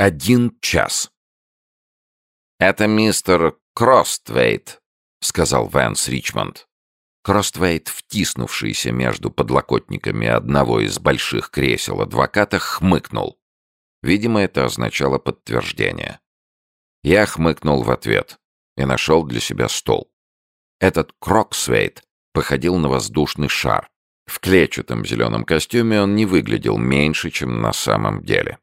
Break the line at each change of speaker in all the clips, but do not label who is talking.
Один час. «Это мистер Кроксвейт», — сказал Вэнс Ричмонд. Кроксвейт, втиснувшийся между подлокотниками одного из больших кресел адвоката, хмыкнул. Видимо, это означало подтверждение. Я хмыкнул в ответ и нашел для себя стул. Этот Кроксвейт походил на воздушный шар. В клетчатом зеленом костюме он не выглядел меньше, чем на самом деле.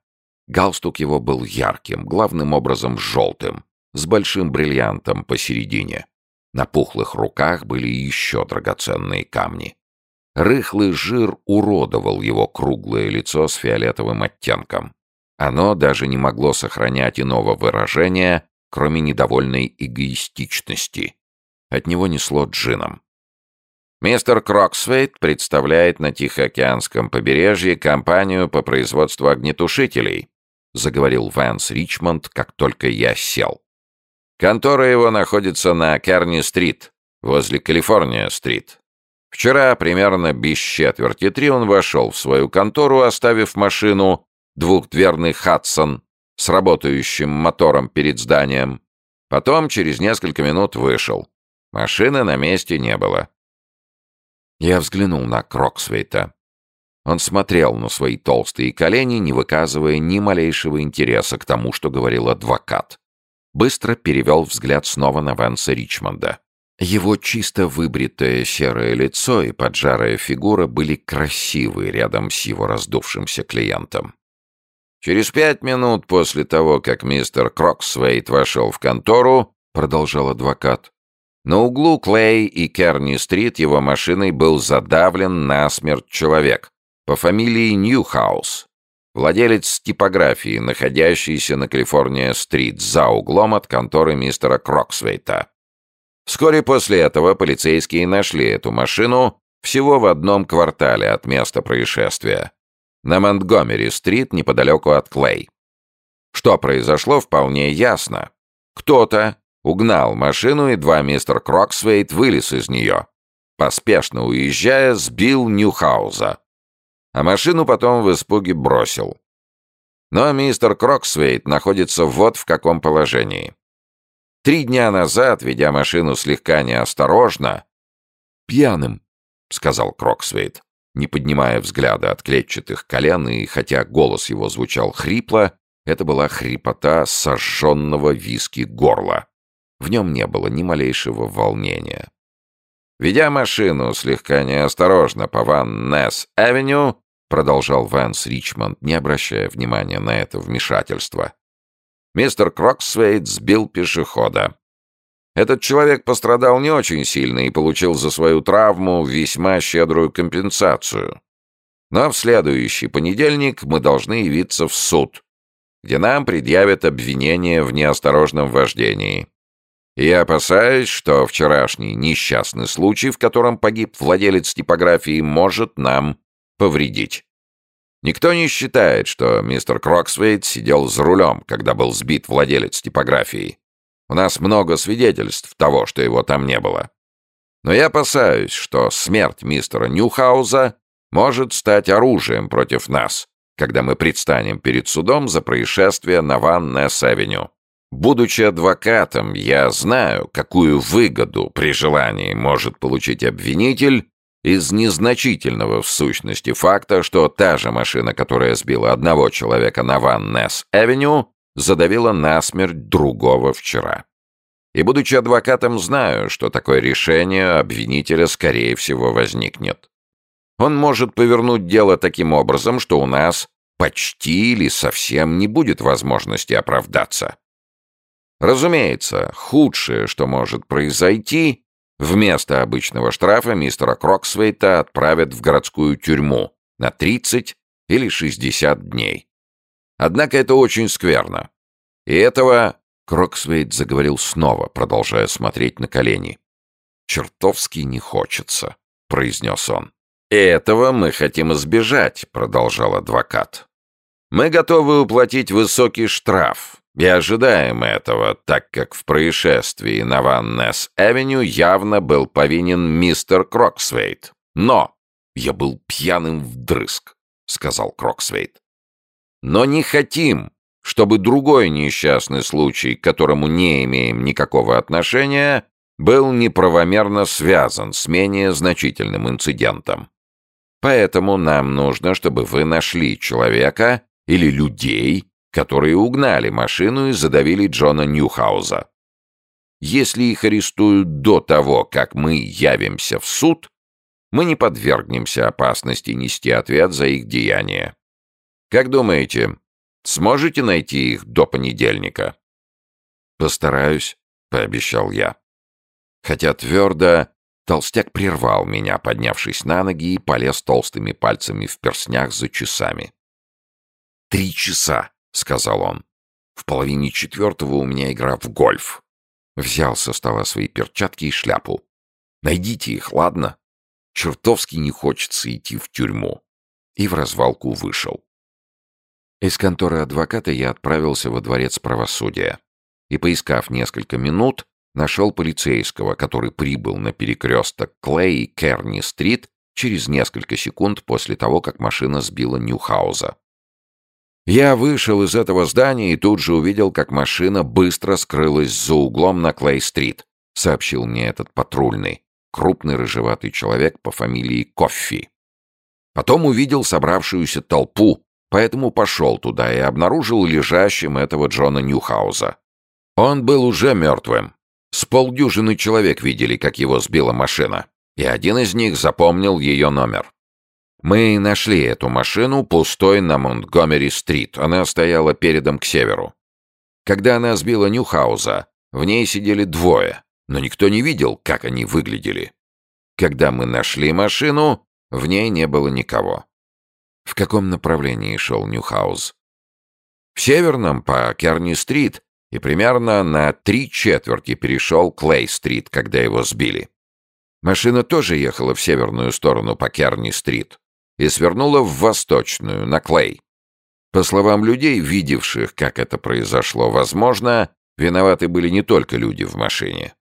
Галстук его был ярким, главным образом желтым, с большим бриллиантом посередине. На пухлых руках были еще драгоценные камни. Рыхлый жир уродовал его круглое лицо с фиолетовым оттенком. Оно даже не могло сохранять иного выражения, кроме недовольной эгоистичности. От него несло джином. Мистер Кроксвейт представляет на Тихоокеанском побережье компанию по производству огнетушителей, заговорил Ванс Ричмонд, как только я сел. Контора его находится на Керни-стрит, возле Калифорния-стрит. Вчера, примерно без четверти три, он вошел в свою контору, оставив машину, двухдверный «Хадсон», с работающим мотором перед зданием. Потом, через несколько минут, вышел. Машины на месте не было. Я взглянул на Кроксвейта. Он смотрел на свои толстые колени, не выказывая ни малейшего интереса к тому, что говорил адвокат. Быстро перевел взгляд снова на Ванса Ричмонда. Его чисто выбритое серое лицо и поджарая фигура были красивы рядом с его раздувшимся клиентом. «Через пять минут после того, как мистер Кроксвейт вошел в контору, — продолжал адвокат, — на углу Клей и Керни-стрит его машиной был задавлен насмерть человек, по фамилии Ньюхаус, владелец типографии, находящейся на Калифорния-стрит за углом от конторы мистера Кроксвейта. Вскоре после этого полицейские нашли эту машину всего в одном квартале от места происшествия, на Монтгомери-стрит неподалеку от Клей. Что произошло, вполне ясно. Кто-то угнал машину, едва мистер Кроксвейт вылез из нее. Поспешно уезжая, сбил Ньюхауза а машину потом в испуге бросил. Но мистер Кроксвейт находится вот в каком положении. Три дня назад, ведя машину слегка неосторожно... «Пьяным», — сказал Кроксвейт, не поднимая взгляда от клетчатых колен, и хотя голос его звучал хрипло, это была хрипота сожженного виски горла. В нем не было ни малейшего волнения. Ведя машину слегка неосторожно по Ван Несс-авеню, продолжал Ванс Ричмонд, не обращая внимания на это вмешательство. Мистер Кроксвейт сбил пешехода. Этот человек пострадал не очень сильно и получил за свою травму весьма щедрую компенсацию. Но в следующий понедельник мы должны явиться в суд, где нам предъявят обвинение в неосторожном вождении. И я опасаюсь, что вчерашний несчастный случай, в котором погиб владелец типографии, может нам повредить. Никто не считает, что мистер Кроксвейт сидел за рулем, когда был сбит владелец типографии. У нас много свидетельств того, что его там не было. Но я опасаюсь, что смерть мистера Ньюхауза может стать оружием против нас, когда мы предстанем перед судом за происшествие на Ван Несс-авеню. Будучи адвокатом, я знаю, какую выгоду при желании может получить обвинитель из незначительного в сущности факта, что та же машина, которая сбила одного человека на Ван Несс-Эвеню, задавила насмерть другого вчера. И, будучи адвокатом, знаю, что такое решение обвинителя, скорее всего, возникнет. Он может повернуть дело таким образом, что у нас почти или совсем не будет возможности оправдаться. Разумеется, худшее, что может произойти, Вместо обычного штрафа мистера Кроксвейта отправят в городскую тюрьму на 30 или 60 дней. Однако это очень скверно. И этого Кроксвейт заговорил снова, продолжая смотреть на колени. «Чертовски не хочется», — произнес он. «И этого мы хотим избежать», — продолжал адвокат. «Мы готовы уплатить высокий штраф, и ожидаем этого, так как в происшествии на Ван Несс-Эвеню явно был повинен мистер Кроксвейт. Но я был пьяным вдрызг, сказал Кроксвейт. Но не хотим, чтобы другой несчастный случай, к которому не имеем никакого отношения, был неправомерно связан с менее значительным инцидентом. Поэтому нам нужно, чтобы вы нашли человека или людей, которые угнали машину и задавили Джона Ньюхауза. Если их арестуют до того, как мы явимся в суд, мы не подвергнемся опасности нести ответ за их деяния. Как думаете, сможете найти их до понедельника? Постараюсь, пообещал я. Хотя твердо Толстяк прервал меня, поднявшись на ноги, и полез толстыми пальцами в перстнях за часами. «Три часа», — сказал он. «В половине четвертого у меня игра в гольф». Взял со стола свои перчатки и шляпу. «Найдите их, ладно? Чертовски не хочется идти в тюрьму». И в развалку вышел. Из конторы адвоката я отправился во дворец правосудия и, поискав несколько минут, нашел полицейского, который прибыл на перекресток Клей и Керни-стрит через несколько секунд после того, как машина сбила Ньюхауза. Я вышел из этого здания и тут же увидел, как машина быстро скрылась за углом на Клей-стрит, сообщил мне этот патрульный, крупный рыжеватый человек по фамилии Коффи. Потом увидел собравшуюся толпу, поэтому пошел туда и обнаружил лежащим этого Джона Ньюхауза. Он был уже мертвым, с полдюжины человек видели, как его сбила машина, и один из них запомнил ее номер. Мы нашли эту машину пустой на Монтгомери-стрит. Она стояла передом к северу. Когда она сбила Ньюхауза, в ней сидели двое, но никто не видел, как они выглядели. Когда мы нашли машину, в ней не было никого. В каком направлении шел Ньюхауз? В северном, по Керни-стрит, и примерно на три четверти перешел Клей-стрит, когда его сбили. Машина тоже ехала в северную сторону по Керни-стрит и свернула в восточную, на Клей. По словам людей, видевших, как это произошло, возможно, виноваты были не только люди в машине.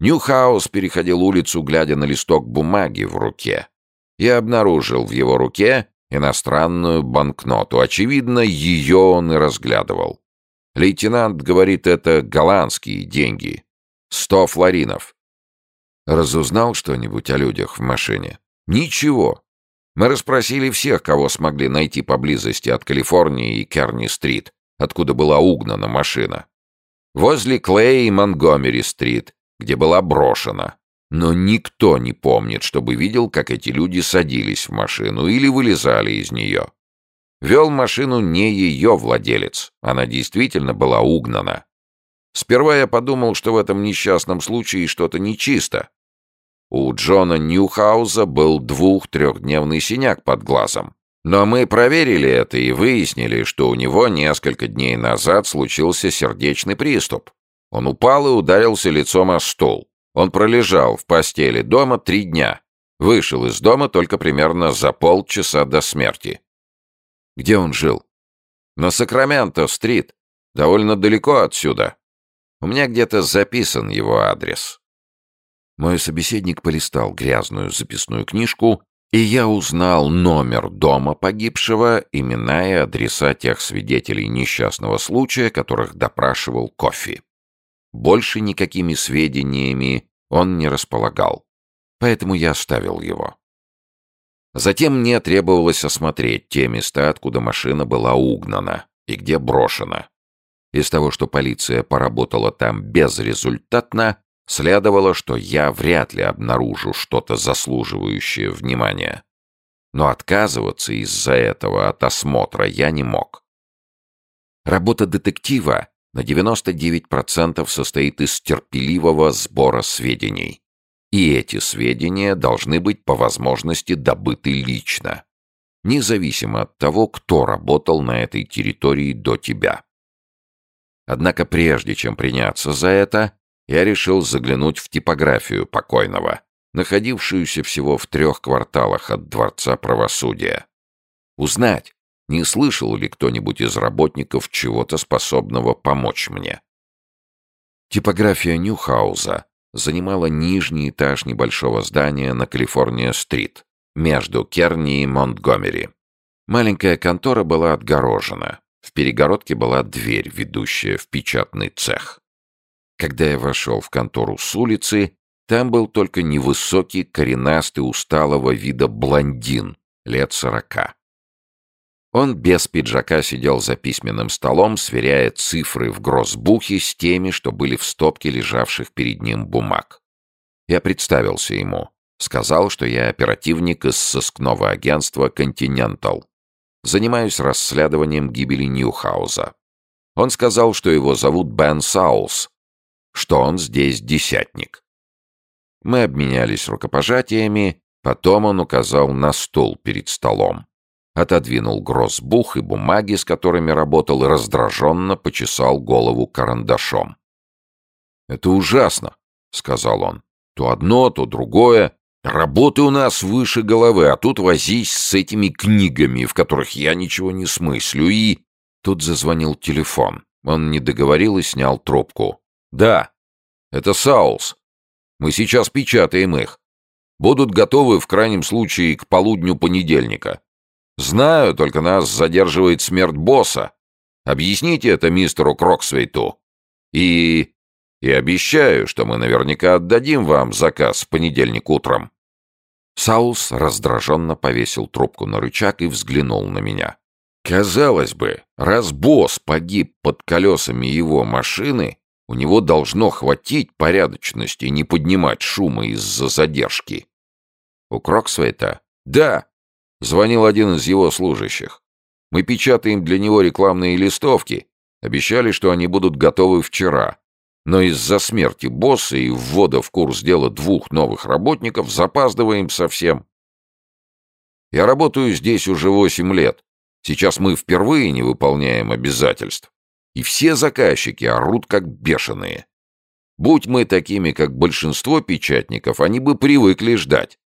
Ньюхаус переходил улицу, глядя на листок бумаги в руке, и обнаружил в его руке иностранную банкноту. Очевидно, ее он и разглядывал. Лейтенант говорит, это голландские деньги. Сто флоринов. Разузнал что-нибудь о людях в машине? Ничего. Мы расспросили всех, кого смогли найти поблизости от Калифорнии и Керни-стрит, откуда была угнана машина. Возле Клей и Монгомери-стрит, где была брошена. Но никто не помнит, чтобы видел, как эти люди садились в машину или вылезали из нее. Вел машину не ее владелец, она действительно была угнана. Сперва я подумал, что в этом несчастном случае что-то нечисто. У Джона Ньюхауза был двух-трехдневный синяк под глазом. Но мы проверили это и выяснили, что у него несколько дней назад случился сердечный приступ. Он упал и ударился лицом о стол. Он пролежал в постели дома три дня. Вышел из дома только примерно за полчаса до смерти. Где он жил? На Сакраменто-стрит. Довольно далеко отсюда. У меня где-то записан его адрес. Мой собеседник полистал грязную записную книжку, и я узнал номер дома погибшего, имена и адреса тех свидетелей несчастного случая, которых допрашивал Кофи. Больше никакими сведениями он не располагал, поэтому я оставил его. Затем мне требовалось осмотреть те места, откуда машина была угнана и где брошена. Из того, что полиция поработала там безрезультатно, следовало, что я вряд ли обнаружу что-то заслуживающее внимания. Но отказываться из-за этого от осмотра я не мог. Работа детектива на 99% состоит из терпеливого сбора сведений. И эти сведения должны быть по возможности добыты лично, независимо от того, кто работал на этой территории до тебя. Однако прежде чем приняться за это, я решил заглянуть в типографию покойного, находившуюся всего в трех кварталах от Дворца правосудия. Узнать, не слышал ли кто-нибудь из работников чего-то способного помочь мне. Типография Ньюхауза занимала нижний этаж небольшого здания на Калифорния-стрит, между Керни и Монтгомери. Маленькая контора была отгорожена. В перегородке была дверь, ведущая в печатный цех. Когда я вошел в контору с улицы, там был только невысокий, коренастый, усталого вида блондин, лет сорока. Он без пиджака сидел за письменным столом, сверяя цифры в гроссбухе с теми, что были в стопке лежавших перед ним бумаг. Я представился ему. Сказал, что я оперативник из сыскного агентства «Континентал». Занимаюсь расследованием гибели Ньюхауза. Он сказал, что его зовут Бен Саулс, что он здесь десятник. Мы обменялись рукопожатиями, потом он указал на стул перед столом. Отодвинул гроссбух и бумаги, с которыми работал, и раздраженно почесал голову карандашом. «Это ужасно», — сказал он. «То одно, то другое. Работы у нас выше головы, а тут возись с этими книгами, в которых я ничего не смыслю, и...» Тут зазвонил телефон. Он не договорил и снял трубку. «Да, это Саулс. Мы сейчас печатаем их. Будут готовы в крайнем случае к полудню понедельника. Знаю, только нас задерживает смерть босса. Объясните это мистеру Кроксвейту. И... и обещаю, что мы наверняка отдадим вам заказ в понедельник утром». Саулс раздраженно повесил трубку на рычаг и взглянул на меня. Казалось бы, раз босс погиб под колесами его машины, у него должно хватить порядочности не поднимать шума из-за задержки. У Кроксвейта? Да. Звонил один из его служащих. Мы печатаем для него рекламные листовки. Обещали, что они будут готовы вчера. Но из-за смерти босса и ввода в курс дела двух новых работников запаздываем совсем. Я работаю здесь уже восемь лет. Сейчас мы впервые не выполняем обязательств. И все заказчики орут как бешеные. Будь мы такими, как большинство печатников, они бы привыкли ждать.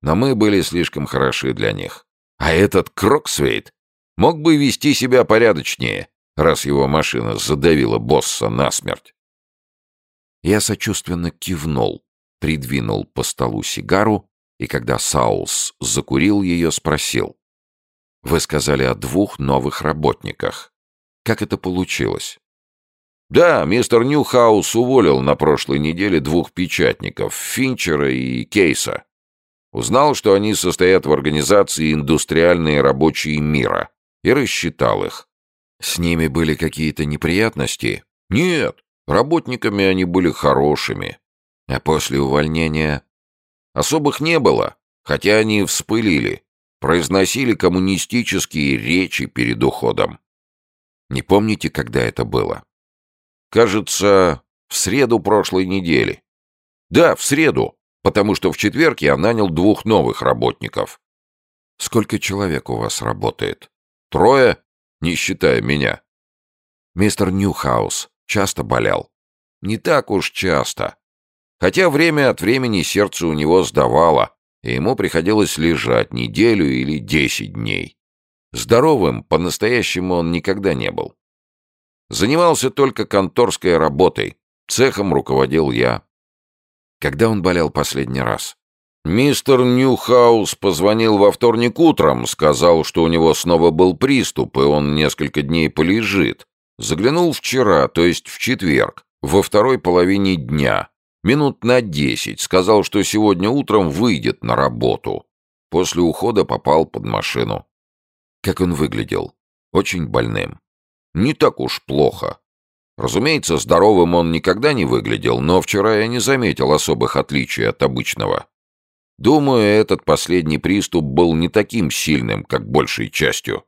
Но мы были слишком хороши для них. А этот Кроксвейт мог бы вести себя порядочнее, раз его машина задавила босса насмерть. Я сочувственно кивнул, придвинул по столу сигару, и когда Саулс закурил ее, спросил. «Вы сказали о двух новых работниках. Как это получилось? Да, мистер Ньюхаус уволил на прошлой неделе двух печатников, Финчера и Кейса. Узнал, что они состоят в организации «Индустриальные рабочие мира», и рассчитал их. С ними были какие-то неприятности? Нет, работниками они были хорошими. А после увольнения? Особых не было, хотя они вспылили, произносили коммунистические речи перед уходом. Не помните, когда это было? Кажется, в среду прошлой недели. Да, в среду, потому что в четверг я нанял двух новых работников. Сколько человек у вас работает? Трое, не считая меня. Мистер Ньюхаус часто болел? Не так уж часто. Хотя время от времени сердце у него сдавало, и ему приходилось лежать неделю или десять дней. Здоровым по-настоящему он никогда не был. Занимался только конторской работой. Цехом руководил я. Когда он болел последний раз? Мистер Ньюхаус позвонил во вторник утром, сказал, что у него снова был приступ, и он несколько дней полежит. Заглянул вчера, то есть в четверг, во второй половине дня, минут на десять, сказал, что сегодня утром выйдет на работу. После ухода попал под машину. Как он выглядел? Очень больным. Не так уж плохо. Разумеется, здоровым он никогда не выглядел, но вчера я не заметил особых отличий от обычного. Думаю, этот последний приступ был не таким сильным, как большей частью.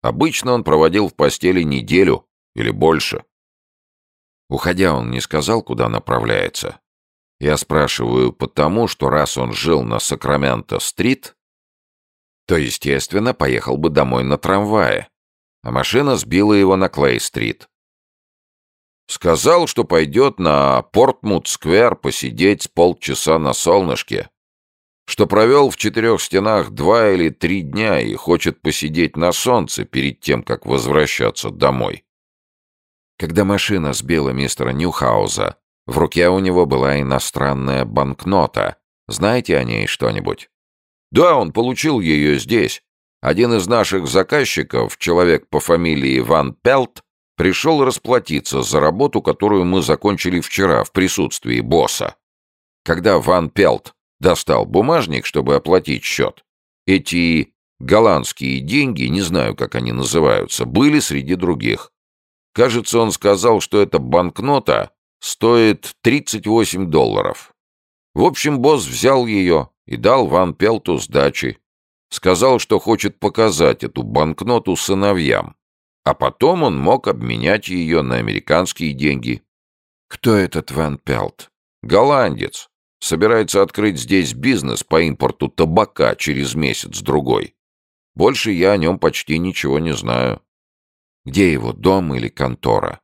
Обычно он проводил в постели неделю или больше. Уходя, он не сказал, куда направляется. Я спрашиваю потому, что раз он жил на Сакраменто-стрит, то, естественно, поехал бы домой на трамвае. А машина сбила его на Клей-стрит. Сказал, что пойдет на Портмут-сквер посидеть полчаса на солнышке. Что провел в четырех стенах два или три дня и хочет посидеть на солнце перед тем, как возвращаться домой. Когда машина сбила мистера Ньюхауза, в руке у него была иностранная банкнота. Знаете о ней что-нибудь? Да, он получил ее здесь. Один из наших заказчиков, человек по фамилии Ван Пелт, пришел расплатиться за работу, которую мы закончили вчера в присутствии босса. Когда Ван Пелт достал бумажник, чтобы оплатить счет, эти голландские деньги, не знаю, как они называются, были среди других. Кажется, он сказал, что эта банкнота стоит 38 долларов. В общем, босс взял ее и дал Ван Пелту сдачи. Сказал, что хочет показать эту банкноту сыновьям. А потом он мог обменять ее на американские деньги. Кто этот Ван Пелт? Голландец. Собирается открыть здесь бизнес по импорту табака через месяц-другой. Больше я о нем почти ничего не знаю. Где его дом или контора?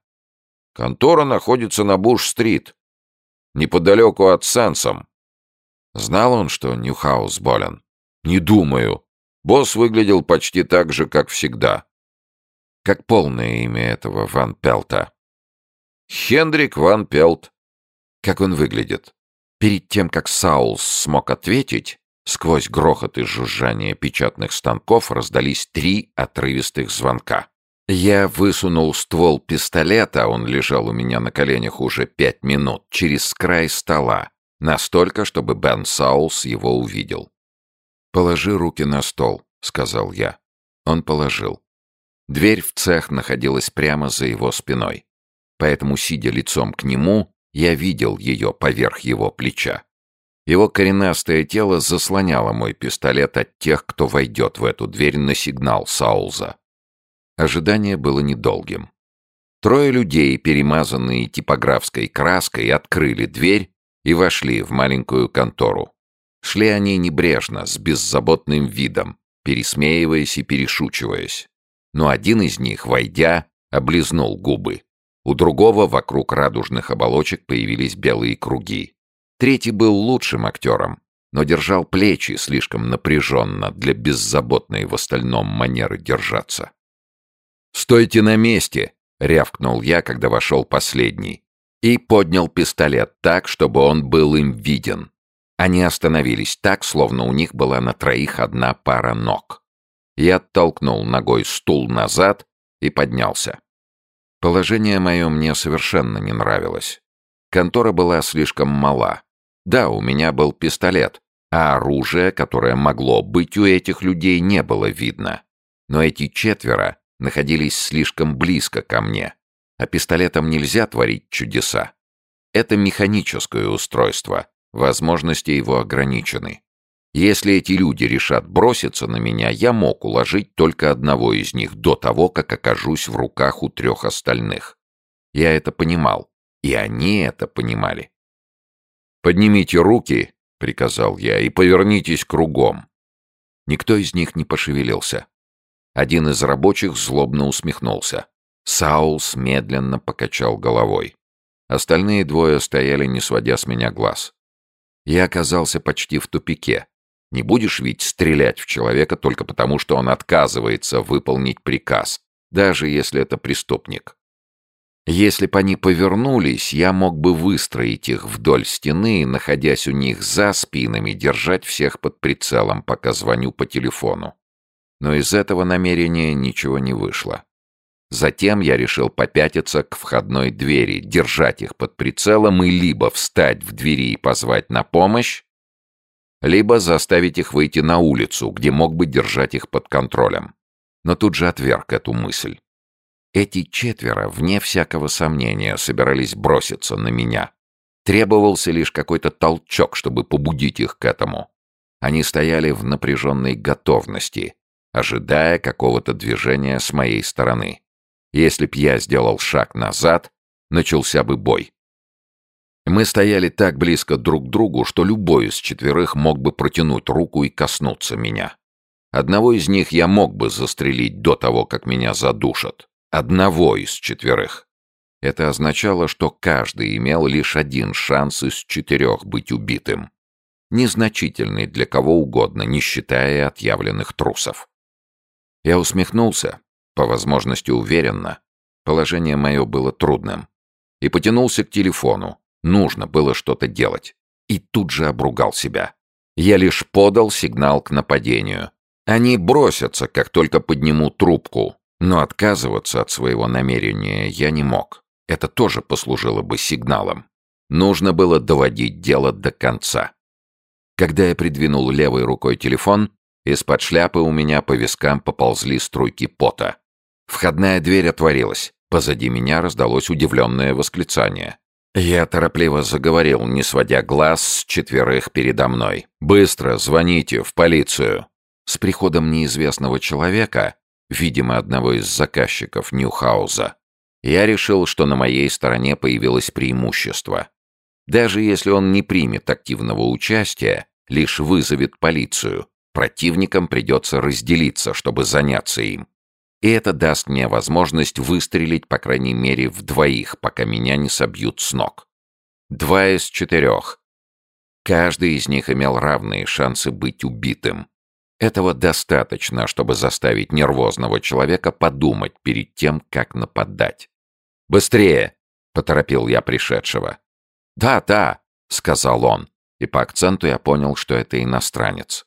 Контора находится на Буш-стрит, неподалеку от Сенсом. Знал он, что Ньюхаус болен? Не думаю. Босс выглядел почти так же, как всегда. Как полное имя этого Ван Пелта? Хендрик Ван Пелт. Как он выглядит? Перед тем, как Саулс смог ответить, сквозь грохот и жужжание печатных станков раздались три отрывистых звонка. Я высунул ствол пистолета, он лежал у меня на коленях уже пять минут, через край стола, настолько, чтобы Бен Саулс его увидел. «Положи руки на стол», — сказал я. Он положил. Дверь в цех находилась прямо за его спиной. Поэтому, сидя лицом к нему, я видел ее поверх его плеча. Его коренастое тело заслоняло мой пистолет от тех, кто войдет в эту дверь на сигнал Саулза. Ожидание было недолгим. Трое людей, перемазанные типографской краской, открыли дверь и вошли в маленькую контору. Шли они небрежно, с беззаботным видом, пересмеиваясь и перешучиваясь. Но один из них, войдя, облизнул губы. У другого вокруг радужных оболочек появились белые круги. Третий был лучшим актером, но держал плечи слишком напряженно для беззаботной в остальном манеры держаться. «Стойте на месте!» — рявкнул я, когда вошел последний. И поднял пистолет так, чтобы он был им виден. Они остановились так, словно у них была на троих одна пара ног. Я оттолкнул ногой стул назад и поднялся. Положение мое мне совершенно не нравилось. Контора была слишком мала. Да, у меня был пистолет, а оружие, которое могло быть у этих людей, не было видно. Но эти четверо находились слишком близко ко мне, а пистолетом нельзя творить чудеса. Это механическое устройство, возможности его ограничены. Если эти люди решат броситься на меня, я мог уложить только одного из них до того, как окажусь в руках у трех остальных. Я это понимал, и они это понимали. «Поднимите руки», — приказал я, — «и повернитесь кругом». Никто из них не пошевелился. Один из рабочих злобно усмехнулся. Саулс медленно покачал головой. Остальные двое стояли, не сводя с меня глаз. Я оказался почти в тупике. Не будешь ведь стрелять в человека только потому, что он отказывается выполнить приказ, даже если это преступник. Если бы они повернулись, я мог бы выстроить их вдоль стены, находясь у них за спинами, держать всех под прицелом, пока звоню по телефону но из этого намерения ничего не вышло. Затем я решил попятиться к входной двери, держать их под прицелом и либо встать в двери и позвать на помощь, либо заставить их выйти на улицу, где мог бы держать их под контролем. Но тут же отверг эту мысль. Эти четверо, вне всякого сомнения, собирались броситься на меня. Требовался лишь какой-то толчок, чтобы побудить их к этому. Они стояли в напряженной готовности, ожидая какого-то движения с моей стороны. Если б я сделал шаг назад, начался бы бой. Мы стояли так близко друг к другу, что любой из четверых мог бы протянуть руку и коснуться меня. Одного из них я мог бы застрелить до того, как меня задушат. Одного из четверых. Это означало, что каждый имел лишь один шанс из четырех быть убитым. Незначительный для кого угодно, не считая отъявленных трусов. Я усмехнулся, по возможности уверенно. Положение мое было трудным. И потянулся к телефону. Нужно было что-то делать. И тут же обругал себя. Я лишь подал сигнал к нападению. Они бросятся, как только подниму трубку, но отказываться от своего намерения я не мог. Это тоже послужило бы сигналом. Нужно было доводить дело до конца. Когда я придвинул левой рукой телефон, из-под шляпы у меня по вискам поползли струйки пота. Входная дверь отворилась. Позади меня раздалось удивленное восклицание. Я торопливо заговорил, не сводя глаз с четверых передо мной. «Быстро звоните в полицию!» С приходом неизвестного человека, видимо, одного из заказчиков Ньюхауза, я решил, что на моей стороне появилось преимущество. Даже если он не примет активного участия, лишь вызовет полицию, противникам придется разделиться, чтобы заняться им. И это даст мне возможность выстрелить, по крайней мере, в двоих, пока меня не собьют с ног. Два из четырех. Каждый из них имел равные шансы быть убитым. Этого достаточно, чтобы заставить нервозного человека подумать перед тем, как нападать. «Быстрее!» — поторопил я пришедшего. «Да, да», — сказал он, и по акценту я понял, что это иностранец.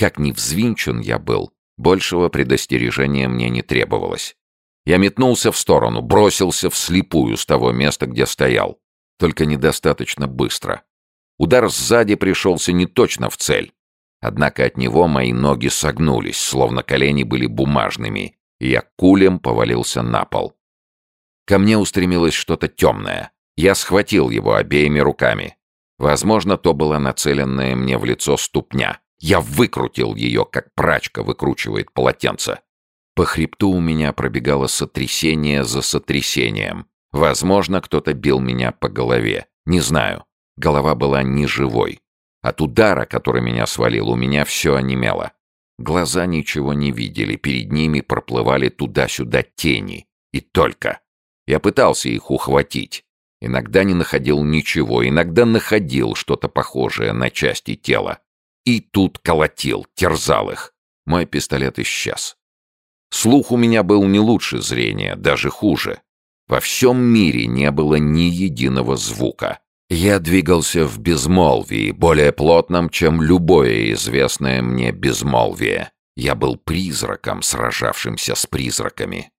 Как ни взвинчен я был, большего предостережения мне не требовалось. Я метнулся в сторону, бросился вслепую с того места, где стоял. Только недостаточно быстро. Удар сзади пришелся не точно в цель. Однако от него мои ноги согнулись, словно колени были бумажными, и я кулем повалился на пол. Ко мне устремилось что-то темное. Я схватил его обеими руками. Возможно, то была нацеленная мне в лицо ступня. Я выкрутил ее, как прачка выкручивает полотенце. По хребту у меня пробегало сотрясение за сотрясением. Возможно, кто-то бил меня по голове. Не знаю. Голова была не живой. От удара, который меня свалил, у меня все онемело. Глаза ничего не видели, перед ними проплывали туда-сюда тени. И только. Я пытался их ухватить. Иногда не находил ничего, иногда находил что-то похожее на части тела. И тут колотил, терзал их. Мой пистолет исчез. Слух у меня был не лучше зрения, даже хуже. Во всем мире не было ни единого звука. Я двигался в безмолвии, более плотном, чем любое известное мне безмолвие. Я был призраком, сражавшимся с призраками.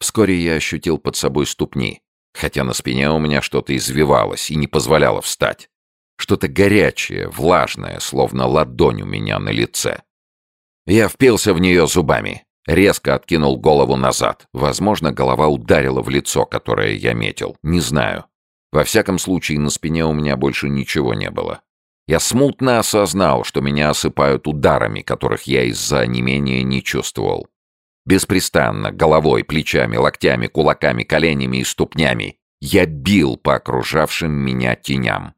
Вскоре я ощутил под собой ступни, хотя на спине у меня что-то извивалось и не позволяло встать. Что-то горячее, влажное, словно ладонь у меня на лице. Я впился в нее зубами, резко откинул голову назад. Возможно, голова ударила в лицо, которое я метил. Не знаю. Во всяком случае, на спине у меня больше ничего не было. Я смутно осознал, что меня осыпают ударами, которых я из-за онемения не чувствовал. Беспрестанно, головой, плечами, локтями, кулаками, коленями и ступнями я бил по окружавшим меня теням.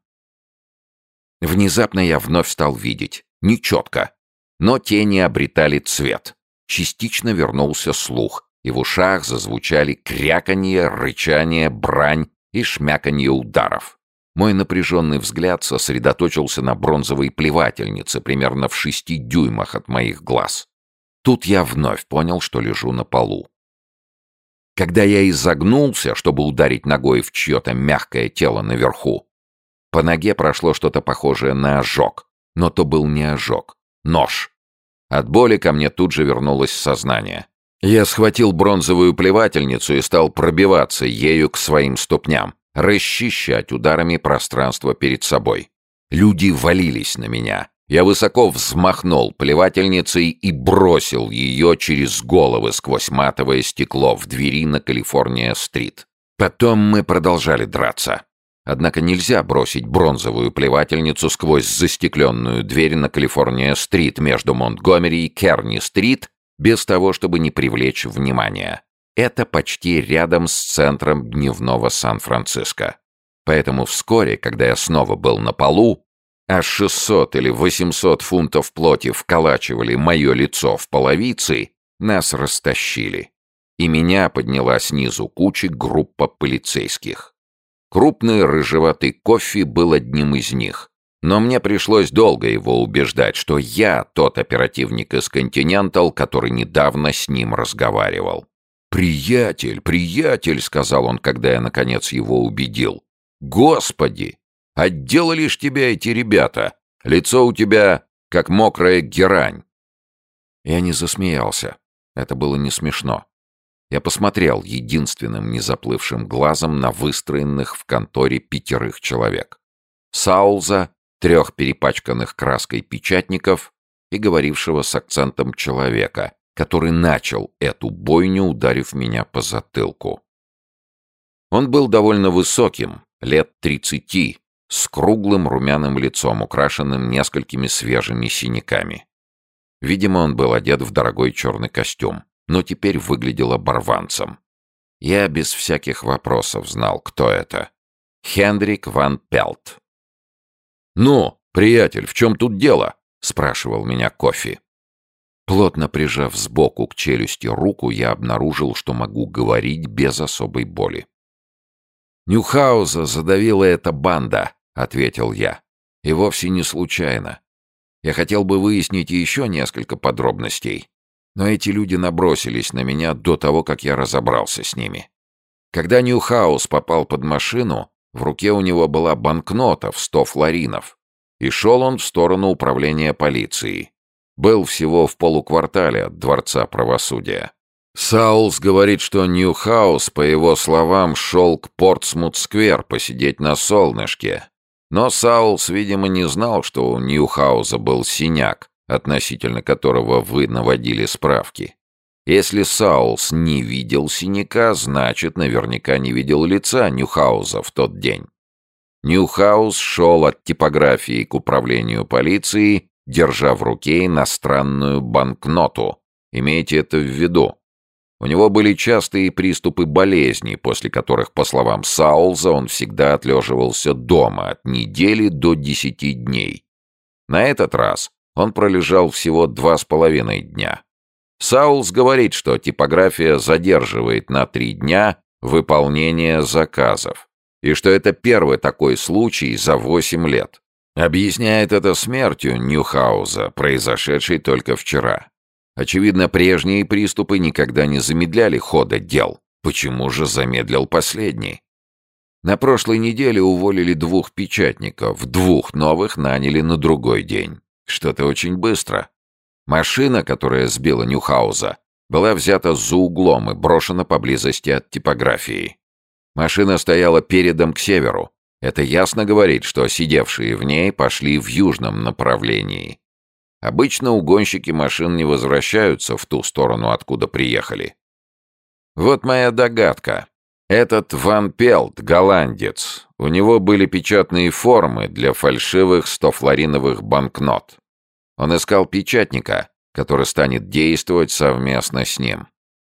Внезапно я вновь стал видеть. Нечетко. Но тени обретали цвет. Частично вернулся слух, и в ушах зазвучали кряканье, рычание, брань и шмяканье ударов. Мой напряженный взгляд сосредоточился на бронзовой плевательнице примерно в шести дюймах от моих глаз. Тут я вновь понял, что лежу на полу. Когда я изогнулся, чтобы ударить ногой в чье-то мягкое тело наверху, по ноге прошло что-то похожее на ожог, но то был не ожог, нож. От боли ко мне тут же вернулось сознание. Я схватил бронзовую плевательницу и стал пробиваться ею к своим ступням, расчищать ударами пространство перед собой. Люди валились на меня. Я высоко взмахнул плевательницей и бросил ее через головы сквозь матовое стекло в двери на Калифорния-стрит. Потом мы продолжали драться. Однако нельзя бросить бронзовую плевательницу сквозь застекленную дверь на Калифорния-стрит между Монтгомери и Керни-стрит без того, чтобы не привлечь внимания. Это почти рядом с центром дневного Сан-Франциско. Поэтому вскоре, когда я снова был на полу, а 600 или 800 фунтов плоти вколачивали мое лицо в половицы, нас растащили. И меня подняла снизу куча группа полицейских. Крупный рыжеватый кофе был одним из них. Но мне пришлось долго его убеждать, что я тот оперативник из «Континентал», который недавно с ним разговаривал. «Приятель, приятель», — сказал он, когда я, наконец, его убедил. «Господи! Отделали ж тебя эти ребята! Лицо у тебя, как мокрая герань!» Я не засмеялся. Это было не смешно. Я посмотрел единственным незаплывшим глазом на выстроенных в конторе пятерых человек. Саулза, трех перепачканных краской печатников и говорившего с акцентом человека, который начал эту бойню, ударив меня по затылку. Он был довольно высоким, лет тридцати, с круглым румяным лицом, украшенным несколькими свежими синяками. Видимо, он был одет в дорогой черный костюм, но теперь выглядел оборванцем. Я без всяких вопросов знал, кто это. Хендрик ван Пелт. «Ну, приятель, в чем тут дело?» — спрашивал меня Кофи. Плотно прижав сбоку к челюсти руку, я обнаружил, что могу говорить без особой боли. «Нюхауза задавила эта банда», — ответил я. «И вовсе не случайно. Я хотел бы выяснить еще несколько подробностей, но эти люди набросились на меня до того, как я разобрался с ними. Когда Ньюхаус попал под машину, в руке у него была банкнота в сто флоринов, и шел он в сторону управления полицией. Был всего в полуквартале от Дворца правосудия. Саулс говорит, что Ньюхаус, по его словам, шел к Портсмут-сквер посидеть на солнышке. Но Саулс, видимо, не знал, что у Ньюхауза был синяк, относительно которого вы наводили справки. Если Саулс не видел синяка, значит, наверняка не видел лица Ньюхауза в тот день. Ньюхаус шел от типографии к управлению полиции, держа в руке иностранную банкноту. Имейте это в виду. У него были частые приступы болезни, после которых, по словам Саулза, он всегда отлеживался дома от недели до десяти дней. На этот раз он пролежал всего два с половиной дня. Саулс говорит, что типография задерживает на три дня выполнение заказов, и что это первый такой случай за восемь лет. Объясняет это смертью Ньюхауза, произошедшей только вчера. Очевидно, прежние приступы никогда не замедляли хода дел. Почему же замедлил последний? На прошлой неделе уволили двух печатников, двух новых наняли на другой день. Что-то очень быстро. Машина, которая сбила Нюхауза, была взята за углом и брошена поблизости от типографии. Машина стояла передом к северу. Это ясно говорит, что сидевшие в ней пошли в южном направлении. Обычно угонщики машин не возвращаются в ту сторону, откуда приехали. Вот моя догадка. Этот Ван Пелт — голландец. У него были печатные формы для фальшивых стофлориновых банкнот. Он искал печатника, который станет действовать совместно с ним.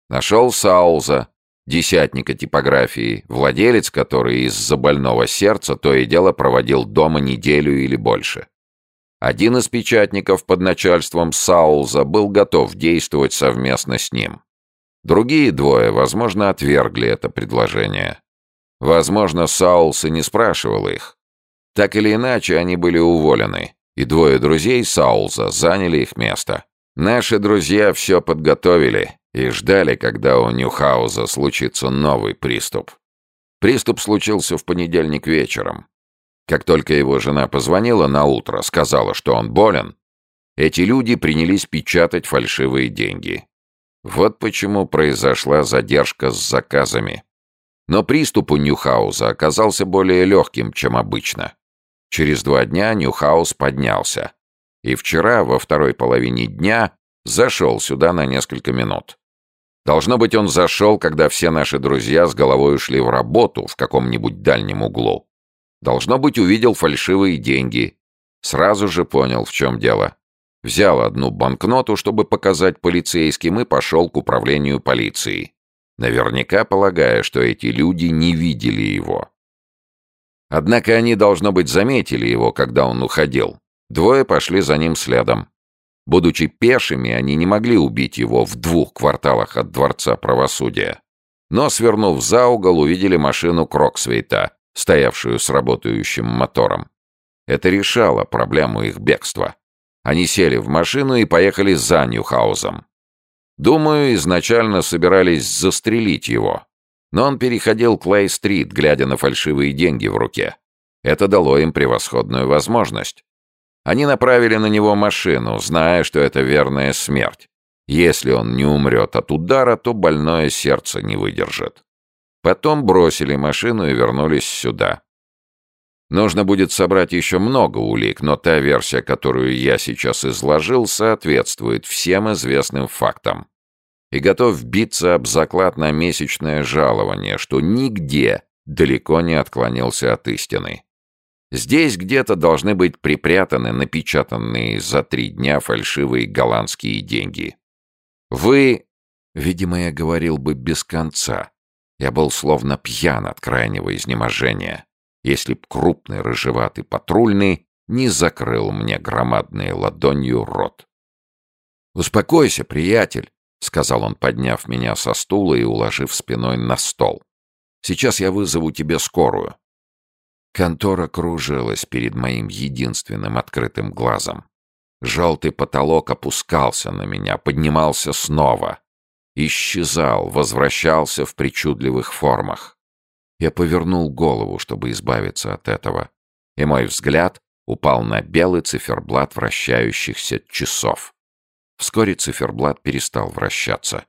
Нашел Саулза, десятника типографии, владелец, который из-за больного сердца то и дело проводил дома неделю или больше. Один из печатников под начальством Саулза был готов действовать совместно с ним. Другие двое, возможно, отвергли это предложение. Возможно, Саулс и не спрашивал их. Так или иначе, они были уволены, и двое друзей Саулза заняли их место. Наши друзья все подготовили и ждали, когда у Ньюхауза случится новый приступ. Приступ случился в понедельник вечером. Как только его жена позвонила на утро, сказала, что он болен, эти люди принялись печатать фальшивые деньги. Вот почему произошла задержка с заказами. Но приступ у Ньюхауза оказался более легким, чем обычно. Через два дня Ньюхаус поднялся. И вчера, во второй половине дня, зашел сюда на несколько минут. Должно быть, он зашел, когда все наши друзья с головой ушли в работу в каком-нибудь дальнем углу. Должно быть, увидел фальшивые деньги. Сразу же понял, в чем дело. Взял одну банкноту, чтобы показать полицейским, и пошел к управлению полиции. Наверняка полагая, что эти люди не видели его. Однако они, должно быть, заметили его, когда он уходил. Двое пошли за ним следом. Будучи пешими, они не могли убить его в двух кварталах от Дворца правосудия. Но, свернув за угол, увидели машину Кроксвейта, стоявшую с работающим мотором. Это решало проблему их бегства. Они сели в машину и поехали за Ньюхаузом. Думаю, изначально собирались застрелить его. Но он переходил Клей-стрит, глядя на фальшивые деньги в руке. Это дало им превосходную возможность. Они направили на него машину, зная, что это верная смерть. Если он не умрет от удара, то больное сердце не выдержит. Потом бросили машину и вернулись сюда. Нужно будет собрать еще много улик, но та версия, которую я сейчас изложил, соответствует всем известным фактам. И готов биться об заклад на месячное жалование, что нигде далеко не отклонился от истины. Здесь где-то должны быть припрятаны напечатанные за три дня фальшивые голландские деньги. Вы... Видимо, я говорил бы без конца. Я был словно пьян от крайнего изнеможения, если б крупный рыжеватый патрульный не закрыл мне громадной ладонью рот. «Успокойся, приятель», — сказал он, подняв меня со стула и уложив спиной на стол. «Сейчас я вызову тебе скорую. Контора кружилась перед моим единственным открытым глазом. Желтый потолок опускался на меня, поднимался снова. Исчезал, возвращался в причудливых формах. Я повернул голову, чтобы избавиться от этого, и мой взгляд упал на белый циферблат вращающихся часов. Вскоре циферблат перестал вращаться,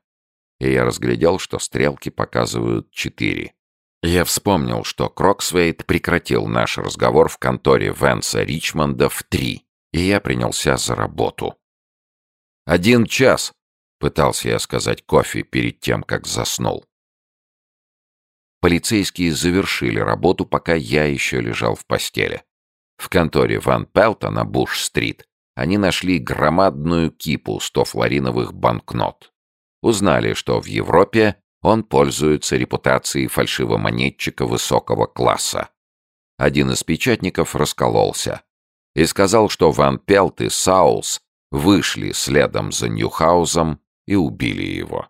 и я разглядел, что стрелки показывают четыре. Я вспомнил, что Кроксвейт прекратил наш разговор в конторе Венса Ричмонда в три, и я принялся за работу. «Один час», — пытался я сказать кофе перед тем, как заснул. Полицейские завершили работу, пока я еще лежал в постели. В конторе Ван Пелта на Буш-стрит они нашли громадную кипу 100 флориновых банкнот. Узнали, что в Европе он пользуется репутацией фальшивомонетчика высокого класса. Один из печатников раскололся и сказал, что Ван Пелт и Саулс вышли следом за Ньюхаузом и убили его.